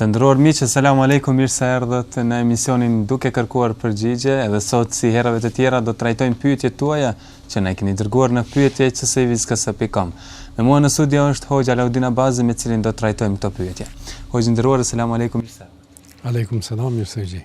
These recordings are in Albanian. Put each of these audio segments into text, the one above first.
Të nderuar miq, selam alejkum, mirë se erdhët në emisionin Duke kërkuar përgjigje. Edhe sot, si herëve të tjera, do të trajtojmë pyetjet tuaja që na i keni dërguar në pyetje@cvizkes.com. Me mua në studio është hoxhë Alaudin Abazi me të cilin do të trajtojmë këto pyetje. Hoxhë i nderuar, selam alejkum, mirë se erdhët. Alejkum selam, mirë se ju gjej.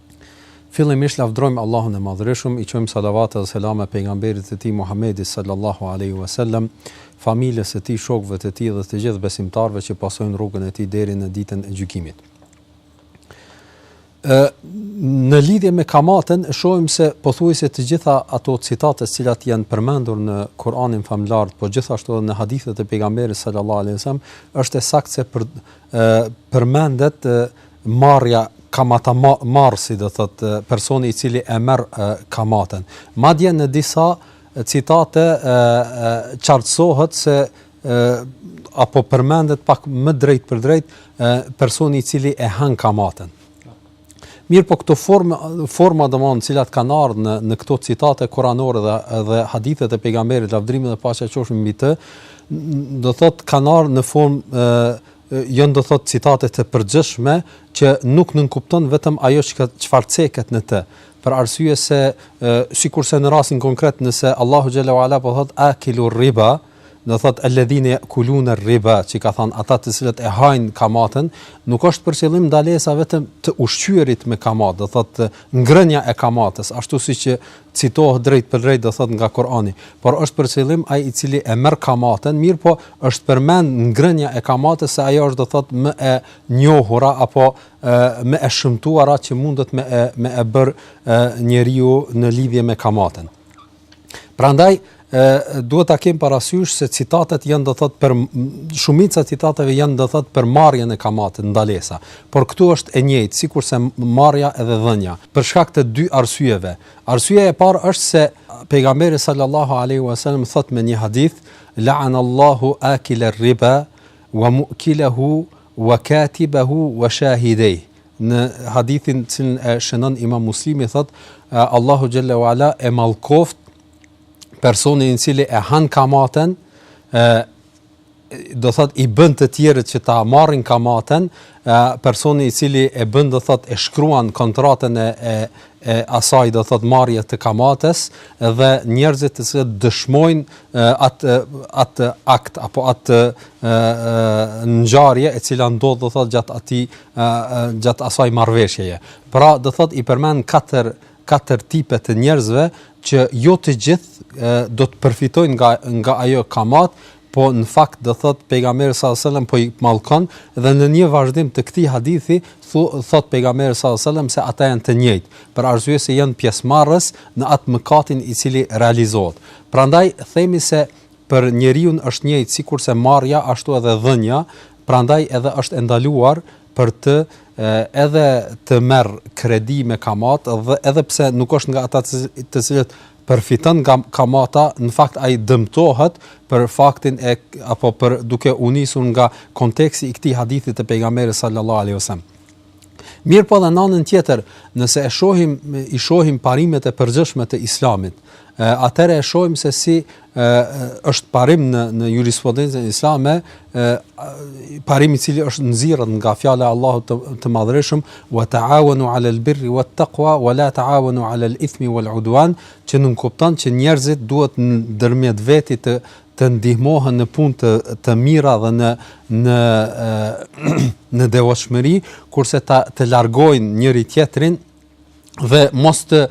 Fillimisht lavdrojmë Allahun e Madhërishëm, i çojmë salavate dhe selame pejgamberit të tij Muhammedit sallallahu alejhi ue sellem, familjes së tij, shokëve të tij dhe të gjithë besimtarëve që pasojnë rrugën e tij deri në ditën e gjykimit. Ë në lidhje me kamaten shohim se pothuajse të gjitha ato citate të cilat janë përmendur në Kur'anin famlar, por gjithashtu edhe në hadithet e pejgamberit sallallahu alejhi ue sellem, është e saktë se për përmendet marrja kamata marrësi, do thot personi i cili e merr kamatën. Madje në disa citate qartësohet se apo përmendet pak më drejtpërdrejt personi i cili e han kamatën. Mirëpo këto forma, forma domethënë, të cilat kanë ardhur në në këto citate kuranore dhe dhe hadithet e pejgamberit lavdrimi dhe paqja qofshin mbi të, do thot kanë ardhur në formë ë janë do thot citate të përgjithshme që nuk nënkupton vetëm ajo që çfarë ceket në të për arsye se sikurse në rastin konkret nëse Allahu xhelle ue ala po thot akilu riba do thotë alladhine ya'kulune ar-riba, që ka thënë ata të cilët e hajnë kamaten, nuk është për qëllim ndalesa vetëm të ushqyerit me kamatë, do thotë ngrënia e kamates, ashtu siç citohet drejtpërdrejt do thotë nga Kur'ani, por është për qëllim ai i cili e merr kamaten, mirëpo është përmend ngrënia e kamates se ajo është do thotë më e njohura apo më e shëmtuara që mundet me e me e bërë njeriu në lidhje me kamaten. Prandaj duhet ta kem parasysh se citatet janë do thot për shumica e citateve janë do thot për marrjen e kamatës ndalesa, por këtu është e njëjtë sikurse marrja edhe dhënia. Për shkak të dy arsyeve. Arsyeja e parë është se pejgamberi sallallahu alaihi wasallam thot me një hadith la'ana Allahu akil ar-riba wa mu'kilahu wa katibahu wa shahidayh. Në hadithin të cilin e shënon Imam Muslimi thot Allahu xhalla wa ala e mallkoft personin i cili e han kamaten e do thot i bën të tjerët që ta marrin kamaten personi i cili e bën do thot e shkruan kontratën e, e e asaj do thot marrje të kamates dhe njerëzit të cilët dëshmojnë atë atë akt apo atë ngjarje e cila ndodh do thot gjatë atij gjatë asaj marrëveshjeje. Pra do thot i përmend katër katër tipe të njerëzve që jo të gjithë do të përfitojnë nga nga ajo kamat, po në fakt do thot pejgamberi sallallahu alajhi wasallam po i mallkon dhe në një vazhdim të këtij hadithi thu, thot pejgamberi sallallahu alajhi wasallam se ata janë të njëjtë për arsye se janë pjesëmarrës në atë mëkatin i cili realizohet. Prandaj themi se për njeriun është njëjtë sikurse marrja ashtu edhe dhënia, prandaj edhe është e ndaluar për të edhe të merr kredi me kamatë dhe edhe pse nuk është nga ata të cilët përfiton nga kamata, në fakt ai dëmtohet për faktin e apo për duke u nisur nga konteksti i këtij hadithi të pejgamberit sallallahu alaihi wasallam. Mirëpo edhe në anën tjetër, nëse e shohim i shohim parimet e përgjithshme të Islamit, atëherë e shohim se si është parim në në jurisprudencën islame ë parimi i cili është nxjerrë nga fjala e Allahut të, të Madhërishëm wa ta'awanu 'ala al-birri wat-taqwa wa la ta'awanu 'ala al-ithmi wal-'udwan që nënkupton që njerëzit duhet ndërmjet veti të të ndihmohen në punë të të mira dhe në në në devotshmëri kurse ta të largojnë njëri tjetrin dhe mos të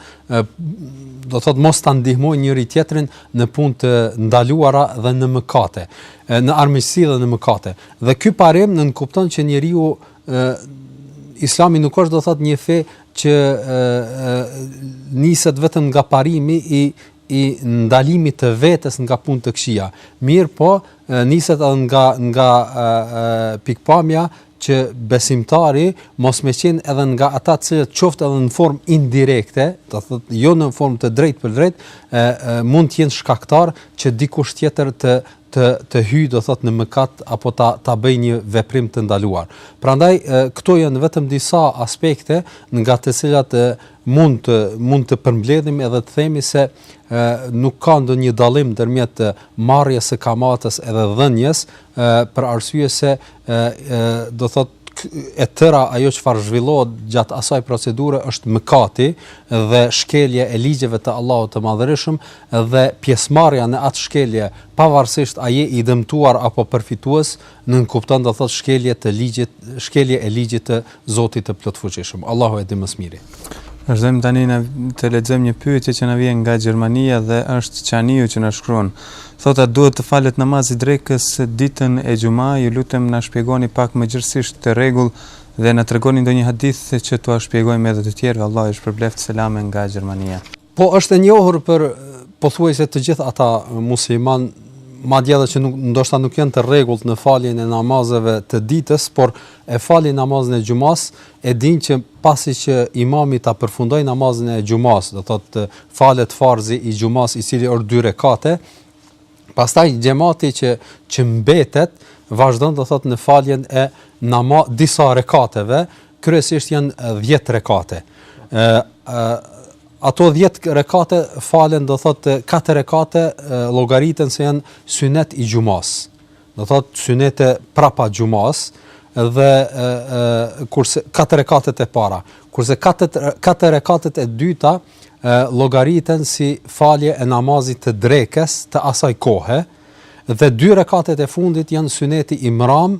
do të thotë mos ta ndihmojnë njëri tjetrin në punë të ndaluara dhe në mëkate, në armiqësi dhe në mëkate. Dhe ky parim nënkupton që njeriu ë Islami nuk është do të thotë një fe që ë niset vetëm nga parimi i i ndalimit të vetes nga punë të këqija, mirëpo niset edhe nga nga pikëpamja që besimtari mos me qenë edhe nga ata të cilët qoftë edhe në formë indirekte, do thotë jo në formë të drejtpërdrejtë, e, e mund të jenë shkaktar që dikush tjetër të të të hyjë do thotë në mëkat apo ta ta bëjë një veprim të ndaluar. Prandaj këto janë vetëm disa aspekte nga të cilat mund të mund të përmbledhim edhe të themi se ë nuk ka ndonjë dallim ndërmjet marrjes së kamatës edhe dhënies ë për arsye se ë do thot e tëra ajo çfarë zhvillohet gjatë asaj procedure është mëkat edhe shkelje e ligjeve të Allahut të Madhërishëm dhe pjesëmarrja në atë shkelje pavarësisht a je i dëmtuar apo përfitues nënkupton do thot shkelje të ligjit shkelje e ligjit të Zotit të plotfuqishëm. Allahu e di më së miri. Vazhdojmë tani në të lexojmë një pyetje që na vjen nga Gjermania dhe është Çaniu që na shkruan. Thotë a duhet të falet namazi i drekës ditën e xhuma, ju lutem na shpjegoni pak më gjerësisht këtë rregull dhe na tregoni ndonjë hadith që t'ua shpjegojmë edhe të tjerëve. Allahu ju shpërbleftë selame nga Gjermania. Po është e njohur për pothuajse të gjithë ata musliman madje edhe që nuk ndoshta nuk janë të rregullt në faljen e namazeve të ditës, por e falin namazin e xhumas, e dinë që pasi që imami ta përfundojë namazin e xhumas, do thotë falet farzi i xhumas i cili është dy rekate, pastaj xhemati që që mbetet vazhdon do thotë në faljen e nama disa rekateve, Kryesisht janë dhjetë rekate. Ë ato dhjetë rekate falen do thotë katër rekate llogariten se janë synet i xhumas. Do thotë synete prapa xhumas dhe ë ë kurse katër rekatet e para, kurse katët katër rekatet e dyta llogariten si falje e namazit të drekës të asaj kohe dhe dy rekatet e fundit janë syneti i mram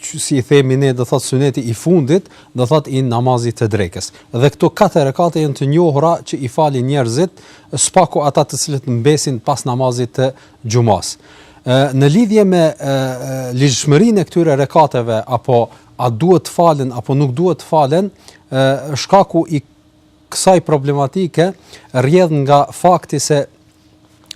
si i themi ne do thot suneti i fundit do thot i namazit të drekës dhe këto katër rekate janë të njohura që i falin njerëzit së paku ata të cilët mbesin pas namazit të xhumas në lidhje me ligjshmërinë e këtyre rekateve apo a duhet të falen apo nuk duhet të falen shkaku i kësaj problematike rrjedh nga fakti se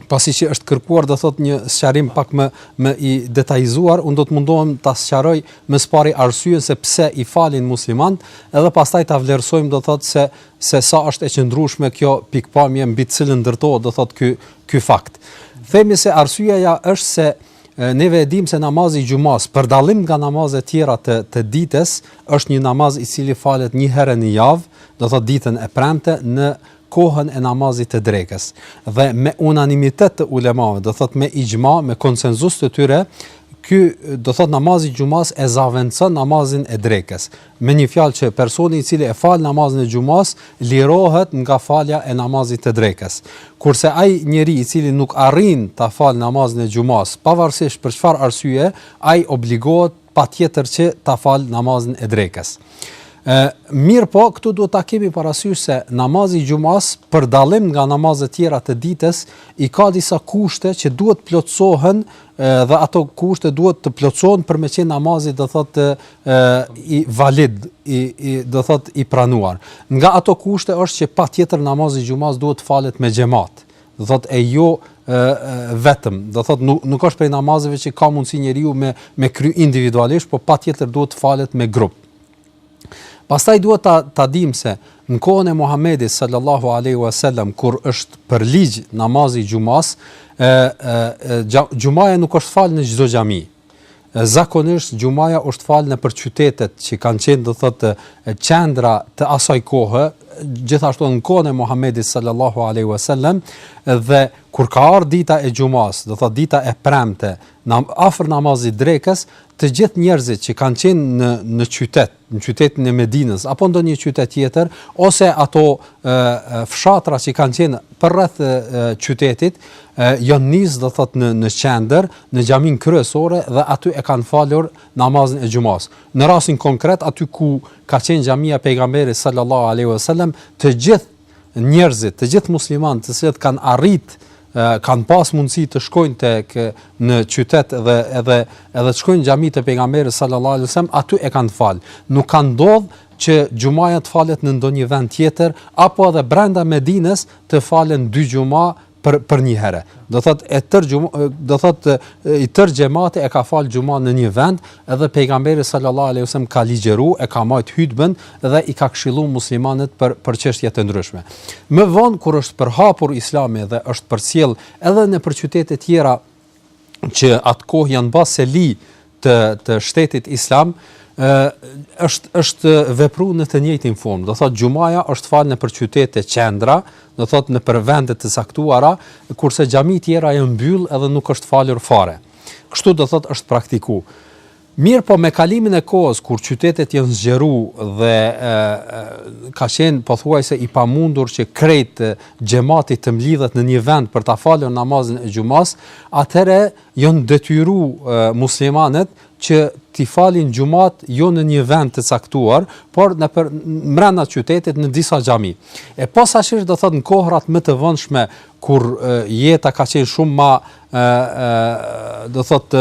pasi që është kërkuar do thotë një sqarim pak më më i detajzuar, unë do të mundohem ta sqaroj më së pari arsyen se pse i falin muslimanët, edhe pastaj ta vlerësojmë do thotë se se sa është e qëndrueshme kjo pikëpamje mbi të cilën ndërtohet do thotë ky ky fakt. Themi se arsyeja është se Neve e dimë se namazi i xhumasë, për dallim nga namazet e tjera të të ditës, është një namaz i cili falet një herë në javë, do thotë ditën e premte në kohën e namazit të drekës. Dhe me unanimitet të ulemave, do thotë me ixhma, me konsenzus të tyre, ky do thotë namazi i xhumasë e zavendëson namazin e drekës. Me një fjalë që personi i cili e fal namazin e xhumasë lirohet nga falja e namazit të drekës. Kurse ai njeri i cili nuk arrin ta fal namazin e xhumasë, pavarësisht për çfarë arsyeje, ai obligohet patjetër që ta fal namazin e drekës. Ë, mirëpo këtu duhet ta kemi parasysh se namazi i xhumasë për dallim nga namazet tjera të ditës i ka disa kushte që duhet plotësohen dhe ato kushte duhet të plotësohen për me qenë namazi do thotë i valid, i, i do thot i pranuar. Nga ato kushte është që patjetër namazi i xhumas duhet të falet me xhemat. Do thot e jo e, vetëm, do thot nuk nuk është prej namazeve që ka mundësi njeriu me me kry individualisht, por patjetër duhet të falet me grup. Pastaj duhet ta ta dim se në kohën e Muhamedit sallallahu alaihi wasallam kur është përligj namazi i xhumas, ë ë xhumaja nuk është fal në çdo xhami, Zakonisht xhumaja është falë nëpër qytetet që kanë qenë do thotë qendra të asaj kohe, gjithashtu në kohën e Muhamedit sallallahu alaihi wasallam dhe kur ka ardhur dita e xhumas, do thotë dita e premte, në afër namazit drekës, të gjithë njerëzit që kanë qenë në në qytet në qytetin e Medinës apo ndonjë qytet tjetër ose ato fshatra që kanë qenë përreth qytetit janë nis do thot në në qendër në xhaminë kryesore dhe aty e kanë falur namazin e xhumas në rastin konkret aty ku ka qenë xhamia e pejgamberit sallallahu alaihi wasallam të gjithë njerëzit, të gjithë muslimanët të cilët kanë arrit kanë pas mundësi të shkojnë tek në qytet dhe edhe edhe të shkojnë në xhami të pejgamberit sallallahu alajhi wasallam aty e kanë fal. Nuk ka ndodh që xhumaja të falet në ndonjë vend tjetër apo edhe brenda Medinës të falen dy xhuma për për një herë. Do thotë e tërë xhem, do thotë i tërë xhemati e ka fal xhuman në një vend, edhe pejgamberi sallallahu alaihi wasallam ka ligjëru, e ka majt hutben dhe i ka këshilluar muslimanët për për çështje të ndryshme. Më vonë kur është përhapur Islami dhe është përcjell edhe nëpër qytete të tjera që atëkohë janë bë seli të të shtetit islam ë është është vepruar në të njëjtën formë. Do thotë xhumaja është fal nëpër qytete qendra, do thotë nëpër vende të caktuara, kurse xhamitë tjera janë mbyll edhe nuk është falur fare. Kështu do thotë është praktikuar. Mirëpo me kalimin e kohës kur qytetet janë zgjeru dhe ka qenë pothuajse i pamundur që krejt xhemati të mblidhet në një vend për ta falur namazin e xhumasë, atëherë janë detyru muslimanët që t'i falin xhumat jo në një vend të caktuar, por nëpër brenda qytetit në disa xhami. E posaçërisht do thotë në kohërat më të vonshme kur jeta ka qenë shumë më ë do thot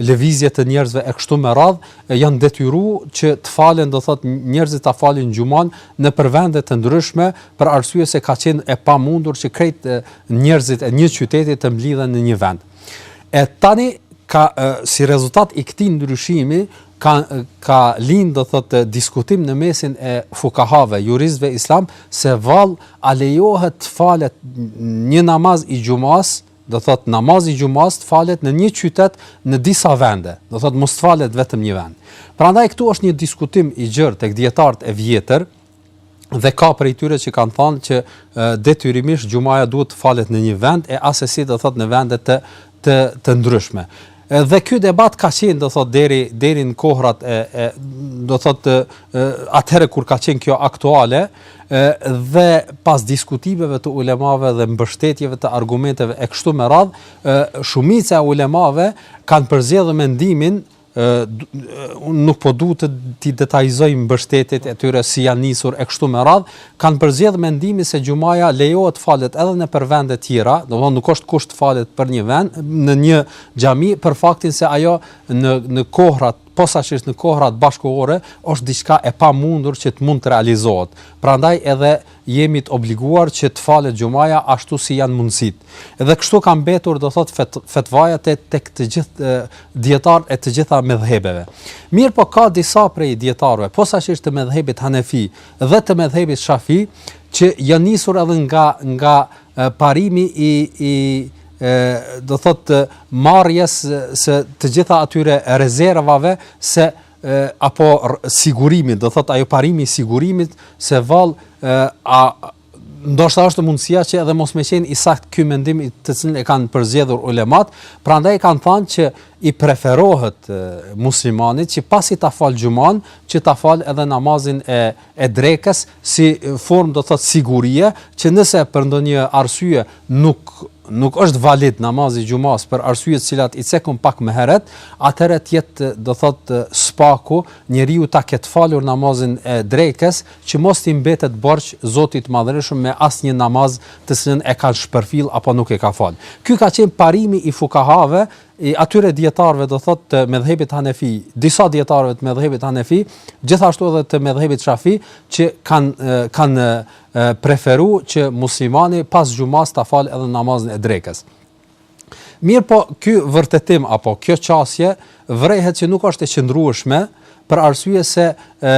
lëvizje të njerëzve e kështu me radhë janë detyruar që të falen do thot njerëzit ta falin xhuman nëpër vende të ndryshme për arsye se ka qenë e pamundur që krejt njerëzit e një qyteti të mblidhen në një vend. E tani ka e, si rezultat i këtij ndryshimi ka ka lind do thot diskutim në mesin e fukahave, juristëve islam se vallë a lejohet të falet një namaz i xhumas Do thotë namazi i xhumasë të falet në një qytet në disa vende, do thotë mos të falet vetëm një vend. Prandaj këtu është një diskutim i gjerë tek dietarët e vjetër dhe ka prej tyre që kanë thënë që detyrimisht xhumaja duhet të falet në një vend e assesi do thotë në vende të të të ndryshme. Dhe ky debat ka qenë, do thotë, deri deri në kohrat e e do thotë atëherë kur ka qenë kjo aktuale, ë dhe pas diskutimeve të ulemave dhe mbështetjeve të argumenteve e kështu me radh, ë shumica e ulemave kanë përzgjedhur mendimin unë nuk po du t'i detajzoj mbështetjet e tyre si janë nisur e kështu me radh, kanë përzgjedhë mendimin se xhumaja lejohet të falet edhe nëpër vende tjera, domethënë nuk është kusht të falet në një vend, në një xhami për faktin se ajo në në kohrat posaçërisht në kohrat bashkëkohore është diçka e pamundur që të mund të realizohet. Prandaj edhe jemi të obliguar që të falet xhumaja ashtu si janë mundësitë. Dhe kështu ka mbetur, do thotë fet, fetvaja te tek të gjithë dijetarët e të gjitha medhhebeve. Mirëpo ka disa prej dijetarëve, posaçërisht të medhhebit Hanefi, dhe të medhhebit Shafi, që janë nisur edhe nga nga parimi i i e do thot marrjes së të gjitha atyre rezervave se e, apo sigurimit do thot ajo parimi i sigurimit se vallë a ndoshta është mundësia që edhe mos me qenë i saktë ky mendim të cilin e kanë përzgjedhur ulemat, prandaj kanë thënë që i preferohet muslimanit që pasi ta fal xhumanë, që ta fal edhe namazin e e drekës si formë do të thotë sigurie, që nëse për ndonjë arsye nuk nuk është valid namazi i xhumas për arsye të cilat i cekëm pak më herët, atëherë të jetë do thotë s'paku, njeriu ta ketë falur namazin e drekës që mos t'i mbetet borxh Zotit të Madhërishëm me asnjë namaz të cilin e ka shpërfillë apo nuk e ka falë. Ky ka qenë parimi i fukahave, i atyre dijetarëve do thotë të medhhebit hanefi, disa dijetarëve të medhhebit hanefi, gjithashtu edhe të medhhebit shafi, që kanë kanë preferuar që muslimani pas xhumasë ta falë edhe namazin e drekës. Mirëpo, ky vërtetim apo kjo qasje vërehet që nuk është e qëndrueshme, për arsye se ë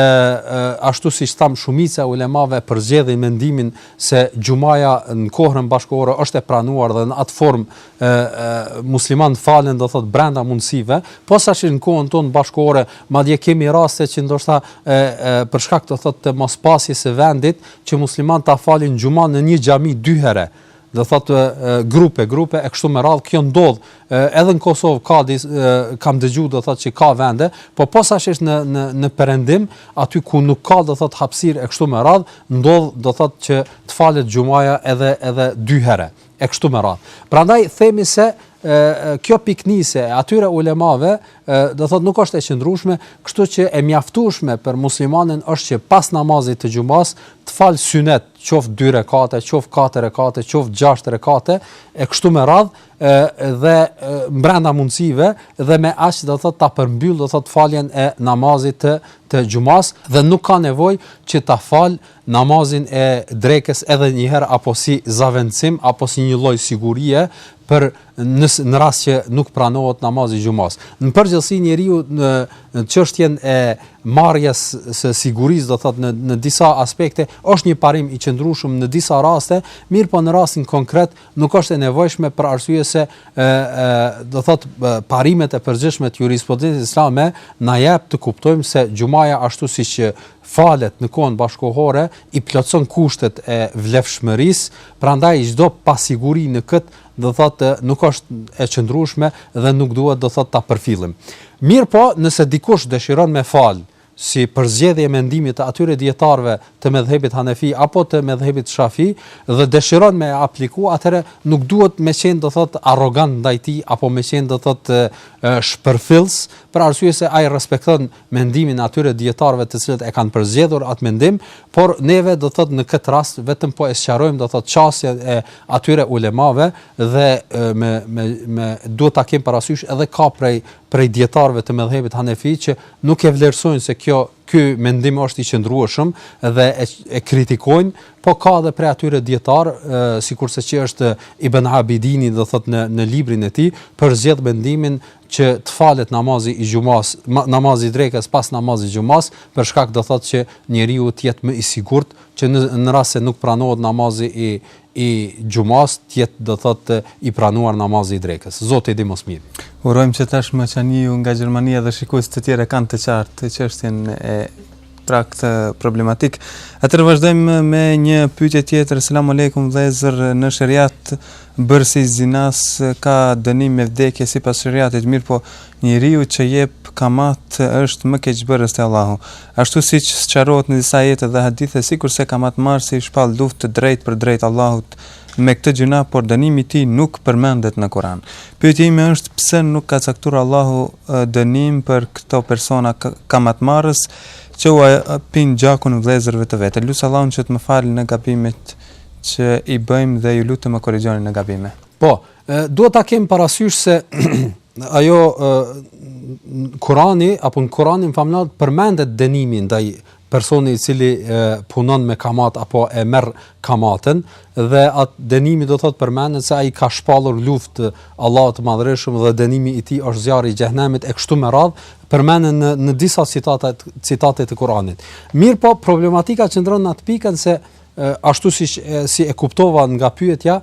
ashtu siç thamë shumica e ulemave përzgjedhin mendimin se xhumaja në kohën bashkëkohore është e pranuar dhe në atë formë ë muslimanët falen do thot brenda mundësive, posaçërisht në kohën tonë bashkëkohore, madje kemi raste që ndoshta ë për shkak do thot të mospasjes së vendit që muslimanët ta falin xhumanë në një xhami dy herë do thotë grupe grupe e kështu me radhë kjo ndodh edhe në Kosovë ka dis, kam dëgjuar do thotë që ka vende po posaçërisht në në në perëndim aty ku nuk ka do thotë hapësirë e kështu me radhë ndodh do thotë që të falet xhumaja edhe edhe dy herë e kështu me radhë prandaj themi se kjo pikënisje e atyre ulemave do thot nuk është e qëndrueshme, kështu që e mjaftueshme për muslimanin është që pas namazit të xhumasë të fal synetet qoftë dy rekate, qoftë katër rekate, qoftë gjashtë rekate e kështu me radhë dhe brenda mundësive dhe me aq do thot ta përmbyll do thot faljen e namazit të të xhumas dhe nuk ka nevojë që ta fal namazin e drekës edhe një herë apo si zavendësim apo si një lloj sigurie për nëse në rast që nuk pranohet namazi i xhumasë. Në përgjithësi njeriu në çështjen e marrjes së sigurisë, do thotë në në disa aspekte, është një parim i qëndrueshëm në disa raste, mirëpo në rastin konkret nuk është e nevojshme për arsye se ë ë do thotë parimet e përgjithshme të jurisprudencës islame na japin të kuptojmë se xhumaja ashtu siç falet në kohën bashkohore i plotëson kushtet e vlefshmërisë, prandaj çdo pasiguri në këtë do thotë nuk është e qëndrueshme dhe nuk duhet do thotë ta përfillim. Mirpo, nëse dikush dëshiron me fal si përzgjedhje e mendimit të atyre dietarëve të medhhebit Hanefi apo të medhhebit Shafi dhe dëshiron me e apliku, atëherë nuk duhet me qenë do thotë arrogant ndaj tij apo me qenë do thotë shpërfillës, për arsye se ai respekton mendimin e atyre dijetarëve të cilët e kanë përzgjedhur atë mendim, por neve do të thotë në këtë rast vetëm po e sqarojmë do të thotë qasjen e atyre ulemave dhe me me me duhet ta kem parasysh edhe ka prej prej dijetarëve të medhhebit Hanefi që nuk e vlerësojnë se kjo ky mendim është i qëndrueshëm dhe e, e kritikojnë, po ka edhe prej atyre dietar, sikurse që është Ibn Abidini do thot në në librin e tij, përzgjedh mendimin që të falet namazi i xhumasë, namazi i drekës pas namazit të xhumasë, për shkak do thotë që njeriu të jetë më i sigurt që në, në rast se nuk pranohet namazi i i xhumasë, të jetë do thotë i pranuar namazi i drekës. Zoti e di më së miri. Urojmë që tashmë Ganiu nga Gjermania dhe shikues të tjerë kanë të qartë çështjen e pra këtë problematik. Atër vazhdojmë me një pytje tjetër, selamu alaikum vllezër në sheriat, bërësi i zinas ka dënim me vdekje sipas sheriatit, mirëpo njeriu që jep kamat është më keqbërës te Allahu. Ashtu siç sqarohet në disa ajete dhe hadithe, sikurse kamatmarrësi shpall luft të drejtpërdrejt Allahut me këtë gjynah por dënimi i tij nuk përmendet në Kur'an. Pyetja ime është pse nuk ka caktuar Allahu dënim për këto persona kamatmarrës që ua pinë gjakun vëllezërve të vetë. Lus Allahun që të më falë në gabimet që i bëjmë dhe ju lutem të më korrigjoni në gabime. Po, duhet ta kem parasysh se ajo Kurani apo në Kuranin famëlartë përmendet dënimi ndaj personi i cili punon me kamat apo e merr kamatën dhe at dënimi do thot përmendet se ai ka shpallur luftë Allahut të Madhërishëm dhe dënimi i tij është zjarri i xhehenemit e kështu me radh përmenden në në disa citate citate të Kuranit. Mirëpo problematika qëndron në atë pikën se ashtu si si e kuptova nga pyetja,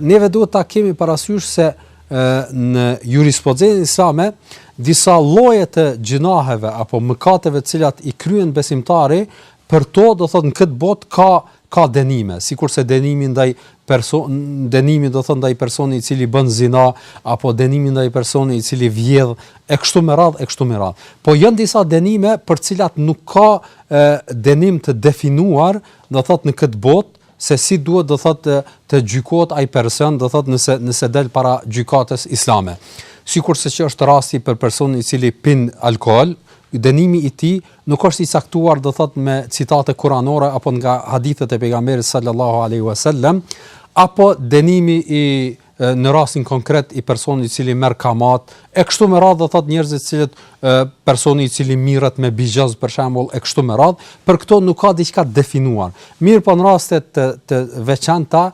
neve duhet ta kemi parasysh se në jurisprudencën islame disa lloje të gjynaheve apo mëkateve të cilat i kryen besimtari për to do thot në këtë botë ka ka dënime sikurse dënimi ndaj person dënimi do thot ndaj personi i cili bën zina apo dënimi ndaj personi i cili vjedh e kështu me radh e kështu me radh po janë disa dënime për të cilat nuk ka dënim të definuar do thot në këtë botë se si duhet do thotë të gjykohet ai person do thotë nëse nëse del para gjykatës islame. Sikurse që është rasti për personin i cili pin alkool, dënimi i tij nuk është i caktuar do thotë me citate kuranore apo nga hadithet e pejgamberit sallallahu alaihi wasallam apo dënimi i në rastin konkret i personit i cili merr kamat, e kështu me radhë do thot njerëzit të cilët personi i cili mirret me bixhoz për shembull e kështu me radhë, për këto nuk ka diçka të definuar. Mirëpo në raste të të veçanta,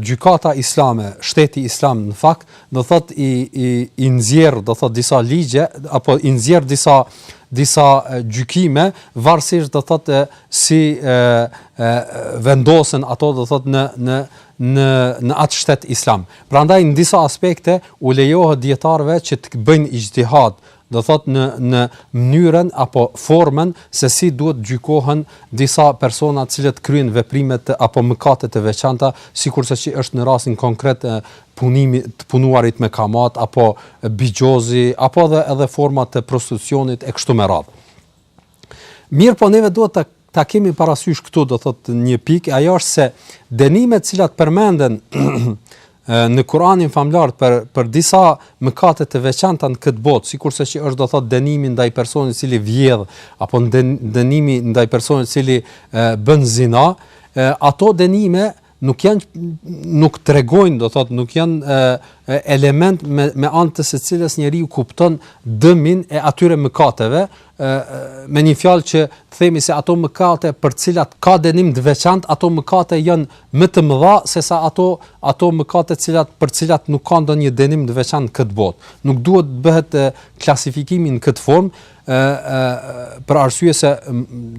gjykata islame, shteti islam në fakt, do thot i i i nxjerr do thot disa ligje apo i nxjerr disa disa gjykime varësisht do thot si e, e vendosen ato do thot në në në në atë shtet islam. Prandaj në disa aspekte u lejohet dijetarëve që të bëjnë ixhtihad, do thot në në mënyrën apo formën se si duhet gjykohen disa persona të cilët kryejnë veprime të apo mëkate të veçanta, sikurse që është në rastin konkret e punimi të punuarit me kamat apo bixhozi apo edhe edhe forma të prostitucionit e kështu me radhë. Mirëpo neve duhet të Ta kemi parasysh këtu do thot një pikë, ajo është se dënimet të cilat përmenden në Kur'anin famëlartë për për disa mëkate të veçanta në këtë botë, sikurse që është do thot dënimi ndaj personit i cili vjedh apo dënimi ndaj personit i cili bën zina, ato dënime nuk janë nuk tregojnë, do thotë, nuk janë element me me anë të së cilës njeriu kupton dëmin e atyre mëkateve, me një fjalë që të themi se ato mëkate për të cilat ka dënim të veçantë, ato mëkate janë më të mëdha se sa ato ato mëkate të cilat për të cilat nuk ka ndonjë dënim të veçantë këtë botë. Nuk duhet të bëhet klasifikimi në këtë formë, ë ë për arsye se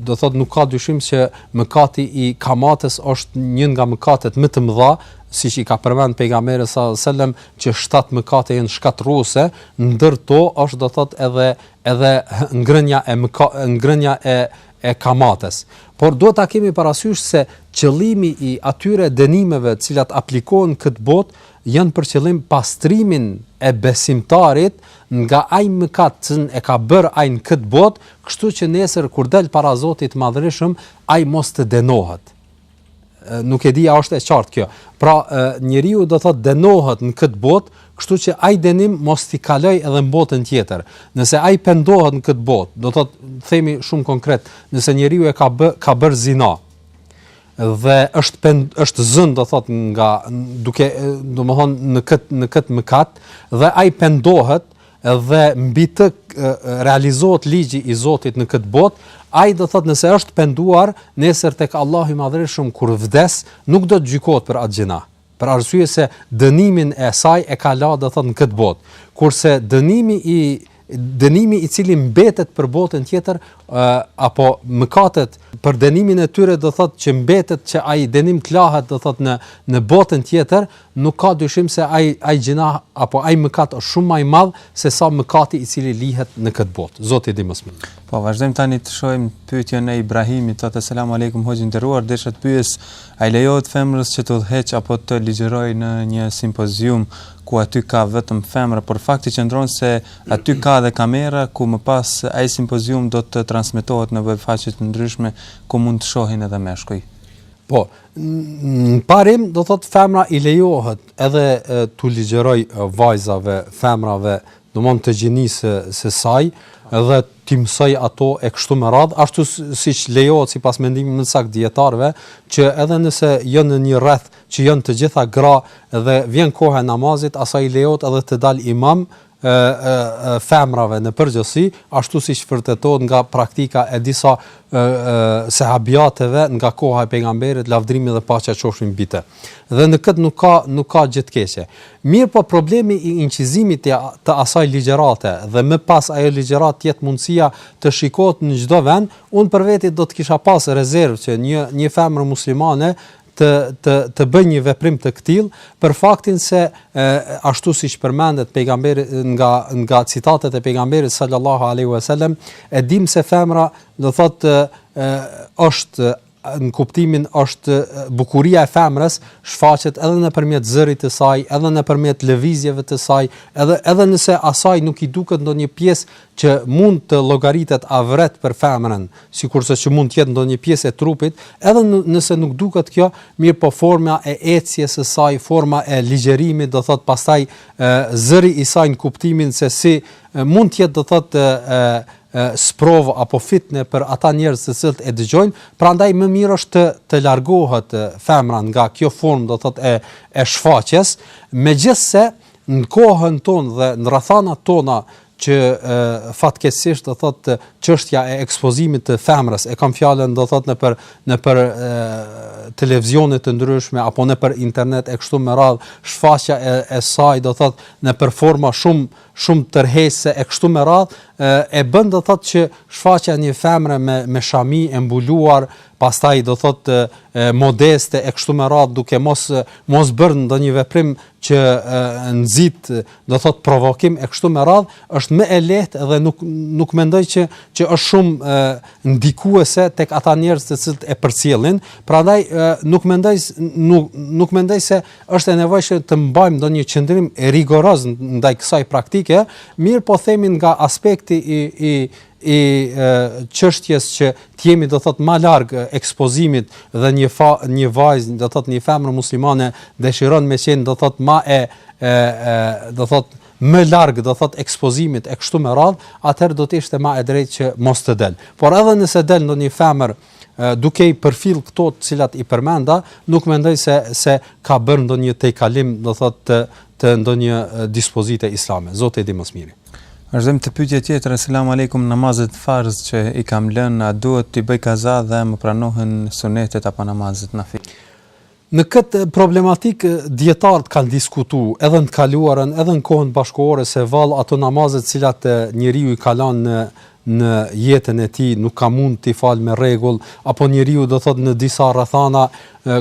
do thot nuk ka dyshim se mëkati i kamatës është një nga mëkatet më të mëdha siç i ka përmend pejgamberi sallallahu alajhi wasallam që shtat mëkate janë shkatërruese ndër to është do thot edhe edhe ngrënia e mëka, ngrënia e e kamatës por duhet ta kemi parasysh se qëllimi i atyre dënimeve të cilat aplikohen këtë botë janë për qëllim pastrimin e besimtarit nga ai mëkat që e ka bërë ai në këtë botë, kështu që nesër kur del para Zotit të Madhërishëm, ai mos të dënohet. Nuk e di a është e qartë kjo. Pra, njeriu do thotë dënohet në këtë botë, kështu që ai dënim mos t'i kaloj edhe në botën tjetër. Nëse ai pendohet në këtë botë, do thotë themi shumë konkret, nëse njeriu e ka bë, ka bër zina, dhe është pend, është zënë do thot nga duke domthon në kët në kët mëkat dhe ai pendohet dhe mbi të realizohet ligji i Zotit në kët botë ai do thot nëse është penduar nesër tek Allahu i madhërishëm kur vdes nuk do të gjykohet për atë gjynah për arsye se dënimin e saj e ka la do thot në këtë botë. Kurse dënimi i dënimi i cili mbetet për botën tjetër uh, apo mëkatet për dënimin e tyre do thot që mbetet që ai dënim të lahet do thot në në botën tjetër nuk ka dyshim se ai ai gjynah apo ai mëkat është shumë më i madh se sa mëkati i cili lihet në këtë botë zoti di më së miri po vazhdojmë tani të shohim pyetjen e Ibrahimit thotë selam aleikum hoxhë i nderuar desha të pyes A i lejohet femrës që të udhëheqë apo të ligjërojë në një simpozium ku aty ka vetëm femra, por fakti qëndron se aty ka dhe kamera ku më pas ai simpozium do të transmetohet në webfaqe të ndryshme ku mund të shohin edhe meshkuj? Po, në parim do thotë femrës i lejohet edhe t'u ligjërojë vajzave, femrave domthon të gjinisë së saj dhe t'i mësoj ato e kështu me radhë, ashtu siç lejohet sipas mendimit më të saktë dijetarëve, që edhe nëse janë në një rreth që janë të gjitha gra dhe vjen koha e namazit, asaj i lejohet edhe të dalë imam ë femrave në përgjithësi, ashtu siç vërtetohet nga praktika e disa ë sahabiateve nga koha e pejgamberit lavdrimi dhe paqja qofshin mbi të. Dhe në këtë nuk ka nuk ka gjë të keqe. Mirëpo problemi i incizimit të asaj ligjërate dhe më pas ajo ligjëratë të jetë mundësia të shikohet në çdo vend, unë për veti do të kisha pas rezervë që një një femër muslimane të të të bëjë një veprim të këtillë për faktin se ashtu siç përmendet pejgamberi nga nga citatet e pejgamberit sallallahu alaihi wasallam e dimë se femra do thotë është në kuptimin është bukuria e femrës shfaqet edhe nëpërmjet zërit të saj, edhe nëpërmjet lëvizjeve të saj, edhe edhe nëse asaj nuk i duket ndonjë pjesë që mund të llogaritet avret për femrën, sikurse që mund të jetë ndonjë pjesë e trupit, edhe nëse nuk duket kjo, mirëpo forma e ecjes së saj, forma e ligjërimit, do thot pastaj zëri i saj në kuptimin se si mund të jetë do thot sprovë apo fitne për ata njerëz të cilët e dëgjojnë, prandaj më mirë është të të largohet femra nga kjo formë do thotë e e shfaqjes, megjithëse në kohën tonë dhe në rrethanat tona që e, fatkeqësisht do thotë çështja e ekspozimit të femrës e kam fjalën do thotë nëpër nëpër televizione të ndryshme apo nëpër internet e kështu me radhë shfaqja e, e saj do thotë nëpër forma shumë shumë tërheqëse e kështu me radhë, e bën do thotë që shfaqja e një femre me me shami e mbuluar, pastaj do thotë modeste e kështu me radhë duke mos mos bërë ndonjë veprim që nxit do thotë provokim e kështu me radhë, është më e lehtë dhe nuk nuk mendoj që që është shumë ndikuese tek ata njerëz të cilët e përcjellin, prandaj nuk mendoj nuk nuk mendoj se Është e nevojshme të mbajmë ndonjë qëndrim rigoroz ndaj kësaj praktike, mirëpo themi nga aspekti i i i çështjes që të jemi do thot më larg ekspozimit dhe një fa, një vajzë do thot një femër muslimane dëshiron me qenë do thot më e e do thot më larg do thot ekspozimit e kështu me radhë, atëherë do të ishte më e drejtë që mos të del. Por edhe nëse del ndonjë femër duke i përfill këto të cilat i përmenda, nuk mendoj se se ka bërë ndonjë tejkalim, do thotë të të ndonjë dispozite islame. Zoti e di më së miri. Vazhdojmë te pyetja tjetër. Selam alejkum namazet farz që i kam lënë, a duhet t'i bëj kaza dhe më pranohen sunetet apo namazet nafile? Në këtë problematikë dijetarët kanë diskutu edhe në të kaluarën edhe në kohën bashkëkohore se vallë ato namaze të cilat njeriu i kalon në në jetën e tij nuk ka mund t'i falë me rregull apo njeriu do thotë në disa rrethana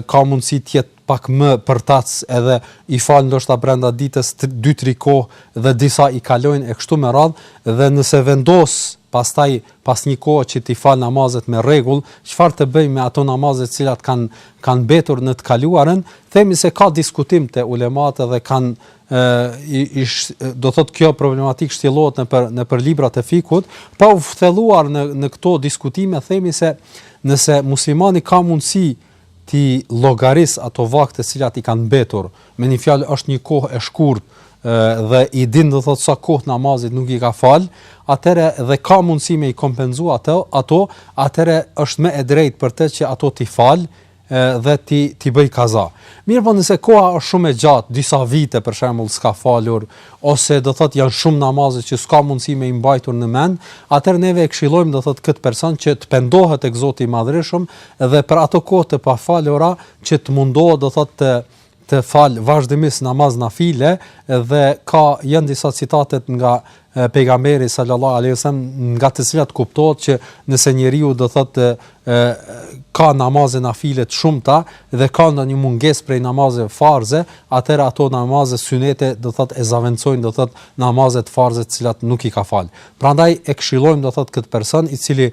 ka mundësi të jetë pak më përtac edhe i fal ndoshta brenda ditës dy tri kohë dhe disa i kalojnë e kështu me radhë dhe nëse vendos pastaj pas një kohe që t'i falë namazet me rregull, çfarë të bëjë me ato namaze të cilat kanë kanë mbetur në të kaluarën, themi se ka diskutim te ulemat dhe kanë ë ish do thotë kjo problematikë shtjellohet nëpër nëpër libra të fikhut, pa u thelluar në në këto diskutime themi se nëse muslimani ka mundësi t'i llogarisë ato vakte të cilat i kanë mbetur, me një fjalë është një kohë e shkurtë dhe i din do thot sa kohë namazi nuk i ka fal, atëherë dhe ka mundësi me i kompenzu ato, ato atëherë është më e drejtë për të që ato t'i falë dhe t'i t'i bëjë kaza. Mirëpo nëse koha është shumë e gjatë, disa vite për shembull s'ka falur ose do thot janë shumë namaze që s'ka mundësi me i mbajtur në mend, atëherë neve e këshillojmë do thot këtë person që të pendohet tek Zoti i Madhërishëm Dhe për ato kohë të pafalura që të mundohet do thotë të të falë vazhdimisht namaz nafile dhe ka janë disa citate nga pejgamberi sallallahu alaihi wasallam nga të cilat kuptohet që nëse njeriu do thotë ka namaze nafile të shumta dhe ka ndonjë mungesë prej namazeve farze, atëherë ato namaze sunete do thotë i zëvendësojnë do thotë namazet farze të cilat nuk i ka fal. Prandaj e këshillojmë do thotë këtë person i cili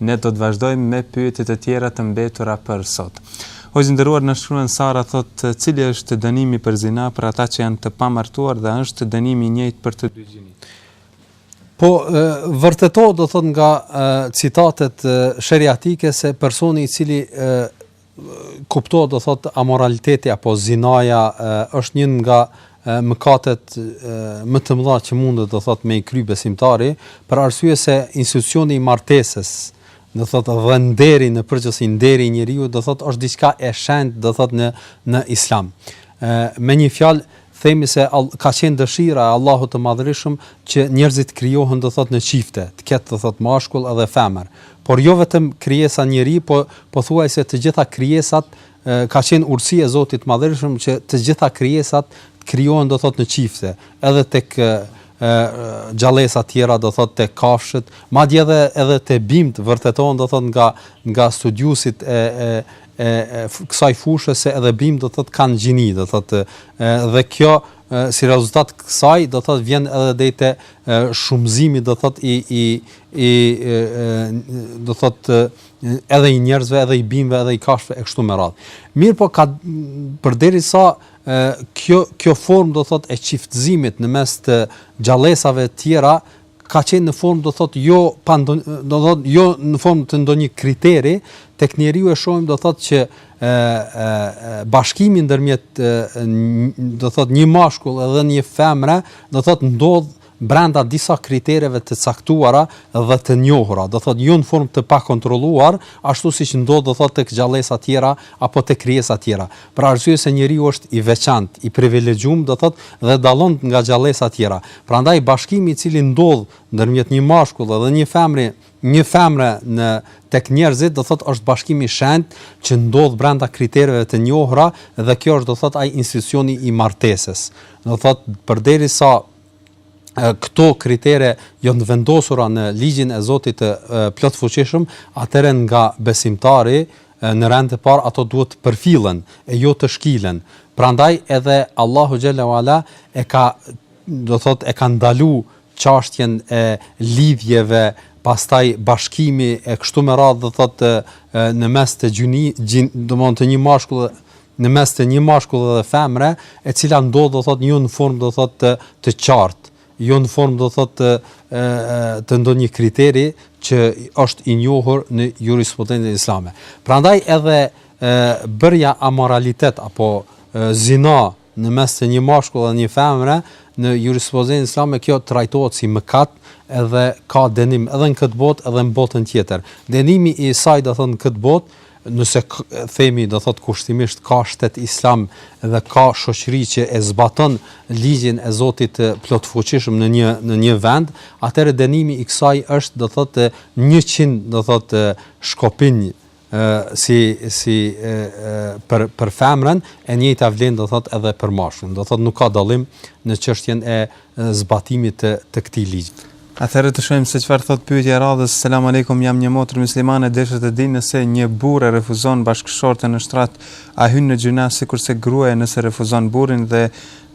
Ne do të vazhdojmë me pyetjet e tjera të mbetura për sot. Hoxhë i nderuar na shkruan Sara thotë cili është dënimi për zina për ata që janë të pamartuar dhe a është dënimi i njëjtë për të dy gjinitë? Po vërtetohet do thot nga citatet sheriatike se personi i cili kuptohet do thot amoraliteti apo zinaja është një nga mëkatet më të mëdha që mundet do thot me i kry besimtari për arsye se institucioni i martesës do thot dhe nderi në përgjithësi nderi i njeriut do thot është diçka e shenjtë do thot në në islam ë me një fjalë Themi se all, ka qenë dëshira e Allahut të Madhërishëm që njerëzit të krijohen do thotë në çifte, të ketë do thotë mashkull edhe femër. Por jo vetëm krijesa njeri, po pothuajse të gjitha krijesat ka qenë urtësi e Zotit të Madhërishëm që të gjitha krijesat të krijohen do thotë në çifte, edhe tek gjallesat tjera do thot te kafshët, madje edhe edhe te bimët vërtetohet do thot nga nga studiusit e e e kësaj fushe se edhe bimët do thotë kanë gjini do thotë dhe kjo si rezultat i kësaj do thotë vjen edhe deri te shumëzimi do thotë i i i do thotë edhe i njerëzve edhe i bimëve edhe i kafshëve e kështu me radhë. Mirëpo ka përderisa kjo kjo formë do thotë e çiftëzimit në mes të gjallesave të tjera ka qenë në formë do thotë jo pa do të thotë jo në formë të ndonjë kriteri tek njeriu e shohim do thotë që ë ë bashkimi ndërmjet do thotë një mashkulli edhe një femre do thotë ndodh brenda disa kritereve të caktuara dhe të njohura, do thotë jo në formë të pakontrolluar, ashtu siç ndodh do thotë tek gjallesa të tjera apo tek krijesa të tjera. për arsye se njeriu është i veçantë, i privilegjum, do thotë, dhe dallon nga gjallesa tjera. Prandaj bashkimi i cili ndodh ndërmjet një mashkulli dhe një femri, një femre në tek njerëzit, do thotë, është bashkim i shenjtë që ndodh brenda kritereve të njohura dhe kjo është, do thotë, ai institucioni i martesës. Do thotë, përderisa këto kritere janë të vendosura në ligjin e Zotit të plotfuqishëm, atëherë nga besimtari në rend të parë ato duhet të përfillen e jo të shkilen. Prandaj edhe Allahu xhelle ue ala e ka do thot e ka ndalu çështjen e lidhjeve pastaj bashkimi e kështu me radhë do thot në mes të gjini, gjin, do thotë të një mashkull në mes të një mashkulli dhe femre, e cila ndodh do thotë jo në formë do thotë të, të qartë, jo në formë do thotë të, të ndonjë kriteri që është i njohur në jurisprudencën islame. Prandaj edhe e, bërja amoralitet apo e, zina në mes të një mashkulli dhe një femre në jurisprudencën islame kjo trajtohet si mëkat edhe ka dënim edhe në këtë botë edhe në botën tjetër. Dënimi i saj do thotë në këtë botë Nëse themi do thotë kushtimisht ka shtet islam dhe ka shoqëri që e zbaton ligjin e Zotit plotfuqishëm në një në një vend, atëherë dënimi i kësaj është do thotë njëqind do thotë shkopinj si si për për femrën, e njëjta vlen do thotë edhe për mashkullin. Do thotë nuk ka dallim në çështjen e zbatimit të këtij ligji. Atëherë të shohim se çfarë thotë pyetja e radhës, Selamu Alejkum, jam një motër myslimane, desha të di nëse një burrë e refuzon bashkëshorten në shtrat, a hyn në gjynah sikurse gruaja nëse refuzon burrin dhe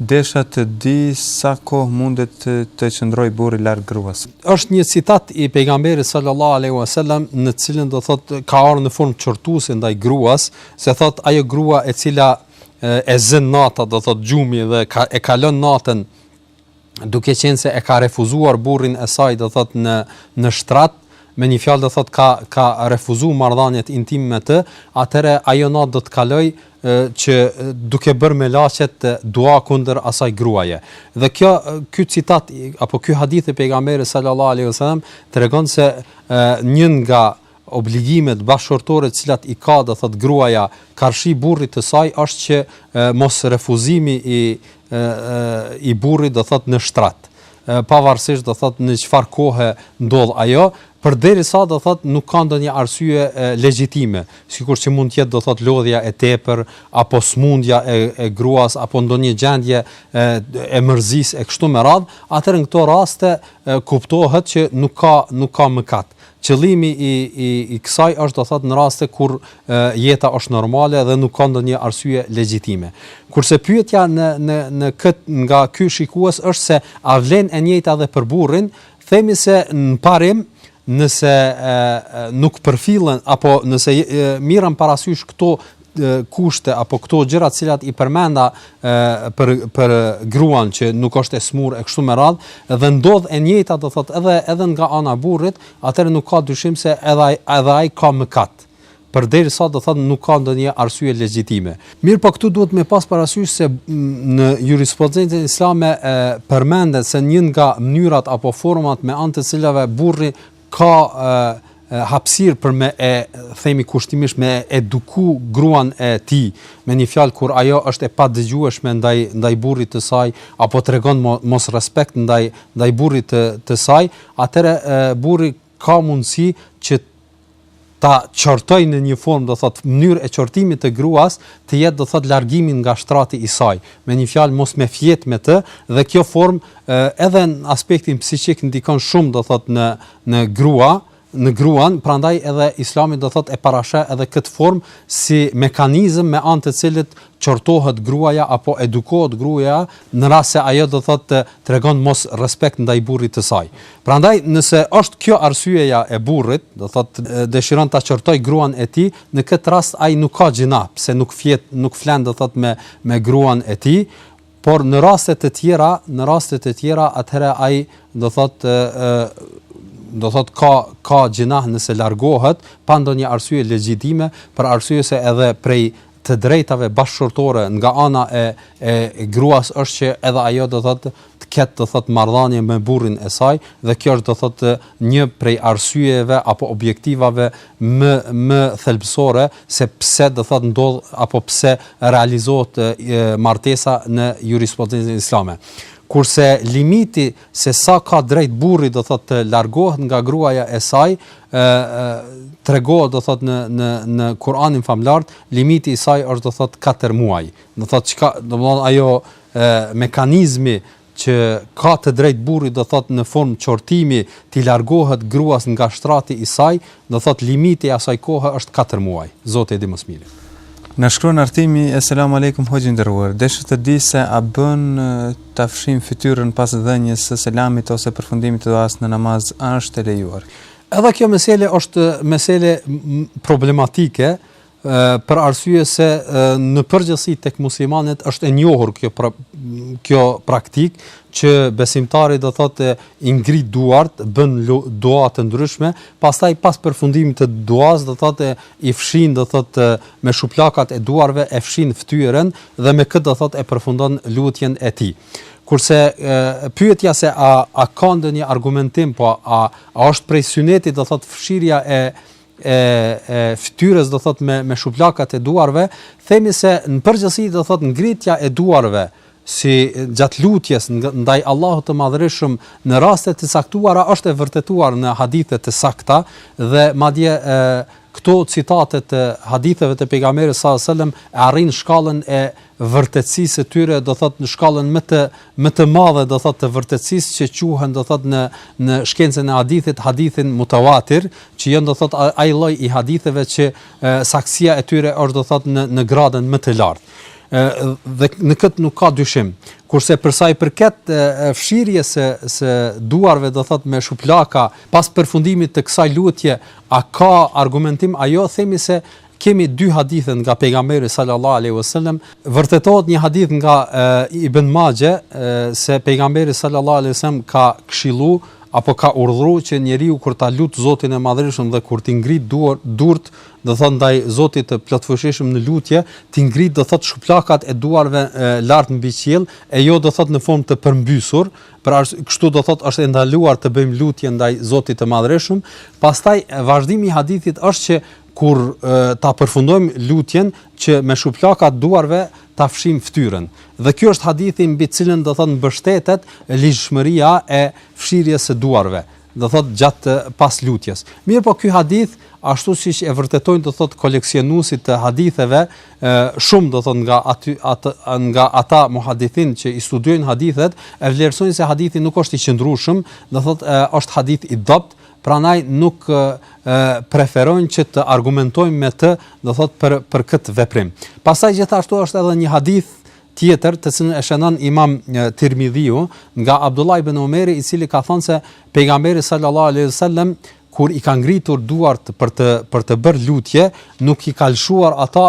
desha të di sa kohë mundet të qëndrojë burri larg gruas. Është një citat i Pejgamberit sallallahu alejhi ve selam në të cilin do thotë ka ardhur në formë qortuese ndaj gruas, se thotë ajo grua e cila e zën nata do thot gjumi dhe ka e kalon natën duke qenë se e ka refuzuar burrin e saj do thot në në shtrat me një fjalë do thot ka ka refuzuar marrëdhëniet intime me të atëherë ajo natë do të kalojë që duke bërë melaqet dua kundër asaj gruaje. Dhe kjo ky citat apo ky hadithi i pejgamberit sallallahu alaihi wasallam tregon se një nga e, obligimet bashkëshortore të cilat i ka do thot gruaja karshi burrit të saj është që mosrefuzimi i i burrit do thot në shtrat pavarësisht do thot në çfarë kohe ndodh ajo përderisa do thot nuk ka ndonjë arsye legjitime sikur që mund të jetë do thot lodhja e tepër apo smundja e, e gruas apo ndonjë gjendje e, e mërzisë e kështu me radhë atëherë në këto raste e, kuptohet që nuk ka nuk ka mëkat Qëllimi i i i kësaj është do thotë në raste kur jeta është normale dhe nuk ka ndonjë arsye legjitime. Kurse pyetja në në në kët nga ky shikues është se a vlen e njëjta edhe për burrin, themi se në parim nëse e, nuk përfillen apo nëse e, mirën parasysh këto kushte apo këto gjëra të cilat i përmenda për për gruan që nuk është e smur e kështu me radh dhe ndodh e njëjta do thot edhe edhe nga ana e burrit atëherë nuk ka dyshim se edhe ai edhe ai ka mëkat përderisa do thot nuk ka ndonjë arsye legjitime. Mirëpo këtu duhet me pas parasysh se në jurisprudencën islame përmendet se një nga mënyrat apo format me anë të cilave burri ka hapësirë për me e themi kushtimisht me eduku gruan e tij me një fjalë kur ajo është e padëgjueshme ndaj ndaj burrit të saj apo tregon mosrespekt ndaj ndaj burrit të të saj atëherë burri ka mundësi që ta qortoj në një formë do thot mënyrë e qortimit të gruas të jetë do thot largimi nga shtrati i saj me një fjalë mos me fjet me të dhe kjo formë edhe në aspektin psikik ndikon shumë do thot në në grua në gruan, prandaj edhe Islami do thotë e parasheh edhe këtë formë si mekanizëm me anë të cilit qortohet gruaja apo edukohet gruaja në rast se ajo do thotë tregon mosrespekt ndaj burrit të saj. Prandaj nëse është kjo arsyeja e burrit, do thotë dëshiron ta qortojë gruan e tij, në këtë rast ai nuk ka gjynah, pse nuk fjet, nuk flen do thotë me me gruan e tij, por në raste të tjera, në raste të tjera atëherë ai do thotë do thot ka ka gjynah nëse largohet pa ndonjë arsye legjitime për arsye se edhe prej të drejtave bashkëshortore nga ana e e gruas është që edhe ajo do thotë të ketë do thotë marrëdhënie me burrin e saj dhe kjo është do thotë një prej arsyeve apo objektivave më më thelbësore se pse do thotë ndodh apo pse realizohet martesa në jurisprudencën islame. Kurse limiti se sa ka drejt burri do thot të largohet nga gruaja e saj ë tregohet do thot në në në Kur'anin famëlartë limiti i saj është do thot 4 muaj do thot çka do thot ajo e, mekanizmi që ka të drejt burri do thot në formë qortimi t'i largohet gruas nga shtrati i saj Do thotë limiti i asaj kohe është katër muaj. Zoti e di më së miri. Na shkruan Artimi, Esselamu alejkum hoxhë i nderuar, desha të di se a bën ta fshijmë fytyrën pas dhënies së selamit ose përfundimit të duasë në namaz, a është e lejuar? Edhe kjo mesele është mesele problematike, për arsye se në përgjithësi tek muslimanët është e njohur kjo pra, kjo praktikë që besimtari do thotë i ngrit duart, bën dua të ndryshme, pastaj pas përfundimit të duas do thotë i fshin do thotë me shuplakat e duarve e fshin fytyrën dhe me këtë do thotë e përfundon lutjen e tij. Kurse pyetja se a a ka ndonjë argumentim po a a është prej synetit do thotë fshirja e e e fytyrës do thot me me shuplakat e duarve themi se në përgjithësi do thot ngritja e duarve si gjatë lutjes ndaj Allahut të Madhërishëm në raste të caktuara është e vërtetuar në hadithe të sakta dhe madje e, këto citate të haditheve të pejgamberit sallallahu alajhi wasallam e arrijnë shkallën e vërtetësisë së tyre do thotë në shkallën më të më të madhe do thotë të vërtetësisë që quhen do thotë në në shkencën e hadithit hadithi mutawatir që janë do thotë ai lloj i haditheve që e, saksia e tyre është do thotë në në gradën më të lartë dhe në këtë nuk ka dyshim. Kurse për sa i përket fshirjes së së duarve do thot me shuplaka pas përfundimit të kësaj lutje, a ka argumentim ajo themi se Kemi dy hadithe nga pejgamberi sallallahu alaihi wasallam, vërtetohet një hadith nga e, Ibn Majah se pejgamberi sallallahu alaihi wasallam ka këshillu apo ka urdhru që njeriu kur ta lut Zotin e Madhërishëm dhe kur t'i ngrit duar durt, do thot ndaj Zotit të plotfuqishëm në lutje, t'i ngrit do thot shuplakat e duarve e, lart mbi qiell, e jo do thot në formë të përmbysur, pra kështu do thot është e ndaluar të bëjmë lutje ndaj Zotit të Madhërishëm. Pastaj vazhdimi i hadithit është që kur ta përfundojmë lutjen që me shuplaka të duarve ta fshijmë fytyrën. Dhe ky është hadithi mbi të cilën do thotë mbështetet ligjshmëria e fshirjes së duarve, do thotë gjatë pas lutjes. Mirëpo ky hadith, ashtu siç e vërtetojnë do thotë koleksionuesit të haditheve, shumë do thotë nga aty at nga ata muhadithin që i studiojnë hadithet, e vlerësojnë se hadithi nuk është i qëndrueshëm, do thotë është hadith i dobët Prandaj nuk preferojnë që të argumentojnë me të, do thotë për për këtë veprim. Pastaj gjithashtu është edhe një hadith tjetër të cilin e shënon Imam Tirmidhiu nga Abdullah ibn Umeri i cili ka thënë se pejgamberi sallallahu alaihi wasallam kur i ka ngritur duart për të për të bërë lutje, nuk i ka lëshuar ata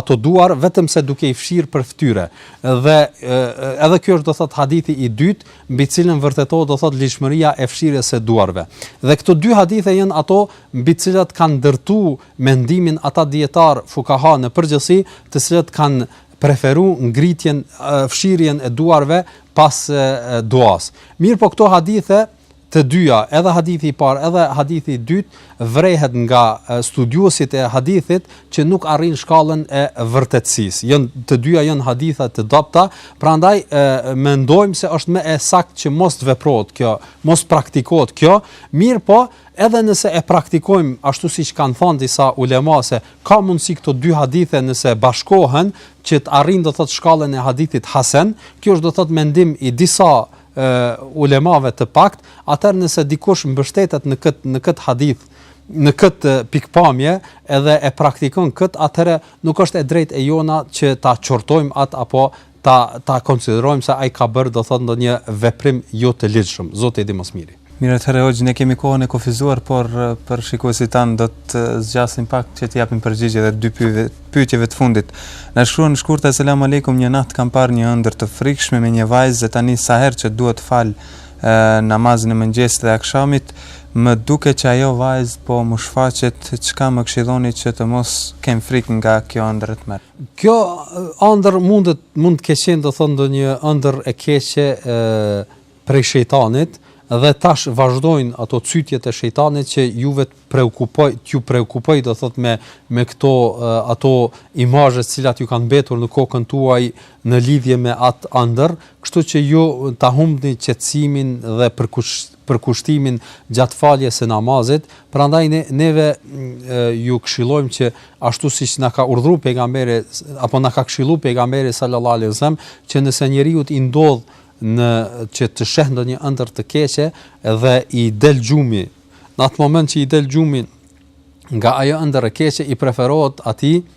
ato duar vetëm se duke i fshirë për fytyrë. Dhe edhe ky është do thot hadithi i dytë mbi të cilën vërtetohet do thotë ligjshmëria e fshirjes së duarve. Dhe këto dy hadithe janë ato mbi të cilat kanë ndërtu mendimin ata dijetarë fukaha në përgjithësi, të cilët kanë preferu ngritjen fshirjen e duarve pas duas. Mirëpo këto hadithe të dyja, edhe hadithi i parë, edhe hadithi i dytë, vërehet nga studiuesit e hadithit që nuk arrin shkallën e vërtetësisë. Jan të dyja janë hadithe të dobëta, prandaj mendojmë se është më e saktë që mos të veprohet kjo, mos praktikohet kjo, mirëpo, edhe nëse e praktikojmë ashtu siç kanë thënë disa ulema se ka mundësi këto dy hadithe nëse bashkohen që të arrijnë do të thotë shkallën e hadithit hasen, kjo është do të thotë mendim i disa ulemave të pakt, atëherë nëse dikush mbështetet në këtë në këtë hadith në këtë pikpamje edhe e praktikon kët atëherë nuk është e drejtë e jona që ta qortojmë at apo ta ta konsiderojmë se ai ka bërë do thotë ndonjë veprim jo të ligjshëm Zoti e di më së miri Mirë atëherë ne kemi kohën e kufizuar, por për shikuesit tanë do të zgjasim pak që të japim përgjigje dhe dy pyetjeve të fundit. Na shkruan një shikuese selam aleikum një natë kam parë një ëndër të frikshme me një vajzë dhe tani sa herë që duhet të fal namazin e mëngjesit dhe akshamit, Më duket që ajo vajzë po më shfaqet çka më këshilloni që të mos kem frikë nga kjo ëndërr e tmerrshme. Kjo ëndërr mund të ketë qenë do të thotë ndonjë ëndërr e keqe e prej shejtanit dhe tash vazhdojnë ato cytjet e shejtanit që juve të preokupojë, t'ju preokupojë do të thotë me me këto ato imazhe të cilat ju kanë mbetur në kokën tuaj në lidhje me atë ëndërr, kështu që ju ta humbni qetësimin dhe përkush përkushtimin gjatë faljes së namazit, prandaj ne neve ju këshillojmë që ashtu siç na ka urdhëruar pejgamberi apo na ka këshilluar pejgamberi sallallahu alaihi wasallam që nëse njeriut i ndodh në që të sheh ndonjë ëndër të keqe dhe i del gjumi në atë moment që i del gjumi nga ajo ëndër e keqe i preferohet atij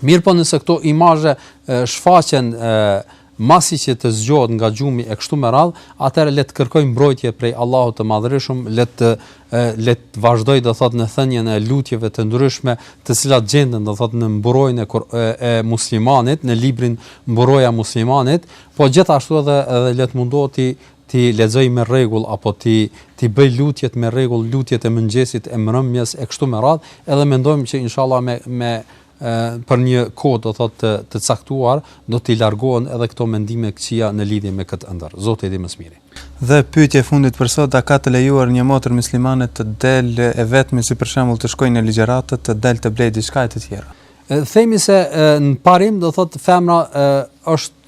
Mirpo nëse këto imazhe shfaqen masi që të zgjohet nga gjumi e kështu me radh, atëherë le të kërkojë mbrojtje prej Allahut të Madhërishëm, le të le të vazhdojë do thot në thënien e lutjeve të ndryshme, të cilat gjenden do thot në mburojën e, e muslimanit, në librin Mburoja e muslimanit, po gjithashtu edhe edhe le të mundohet t'i lexojë me rregull apo t'i t'i bëjë lutjet me rregull lutjet e mëngjesit e mbrëmjes e kështu me radhë edhe mendojmë që inshallah me me për një kohë do thotë të, të caktuar do t'i largohen edhe këto mendime këqija në lidhje me këtë ëndër. Zoti e di më së miri. Dhe pyetja e fundit për sot, a ka të lejuar një motër muslimane të dalë e vetme si për shembull të shkojë në ligjëratë, të dalë të blejë diçka e të tjera? Themi se në parim do thotë femra është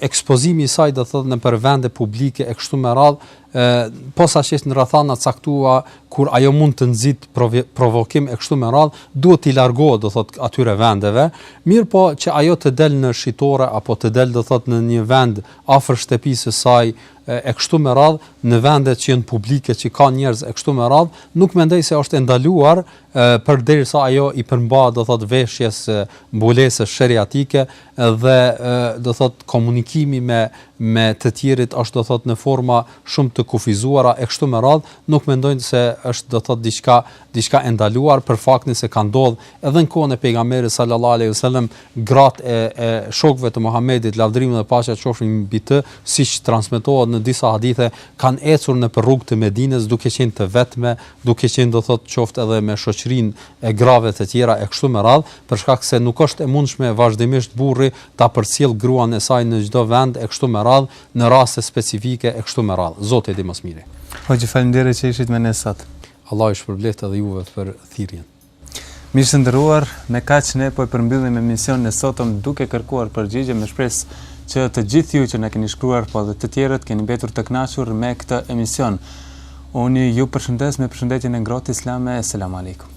ekspozimi i saj do të thotë nëpër vende publike e kështu me radh, e posaçe në rrethana të caktuara kur ajo mund të nxit provokim e kështu me radh, duhet t'i largohet do thotë atyre vendeve, mirëpo që ajo të del në shitore apo të del do thotë në një vend afër shtëpisë së saj e kështu me radh në vende që janë publike që ka njerëz e kështu me radh, nuk mendoj se është e ndaluar përderisa ajo i përmba do thotë veshjes mbulesës sheriatike dhe do thotë komunikimi me me të tjerët është do thotë në forma shumë të kufizuara e kështu me radhë nuk mendojnë se është do thotë diçka diçka e ndaluar për faktin se ka ndodh edhe në kohën e pejgamberit sallallahu alaihi wasallam gratë e, e shokëve të Muhamedit lavdërimi dhe paqja qofshin mbi të siç transmetohet në disa hadithe kanë ecur nëpër rrugë të Medinës duke qenë të vetme duke qenë do thotë qoftë edhe me shoqërinë e grave të tjera e kështu me radhë, për shkak se nuk është e mundshme vazhdimisht burri ta përcjell gruan e saj në çdo vend e kështu me radhë, në raste specifike e kështu me radhë. Zoti e di më së miri. Hoxhë faleminderit që ishit me ne sot. Allahu ju shpërbleftë edhe juve për thirrjen. Miq të nderuar, me kaq ne po e përmbyllim emisionin e sotëm Duke kërkuar përgjigje me shpresë që të gjithë ju që na keni shkruar po dhe të tjerët keni mbetur të kënaqur me këtë emision. Unë ju përshëndes me përshëndetjen e ngrohtë islame Esselamu Alejkum.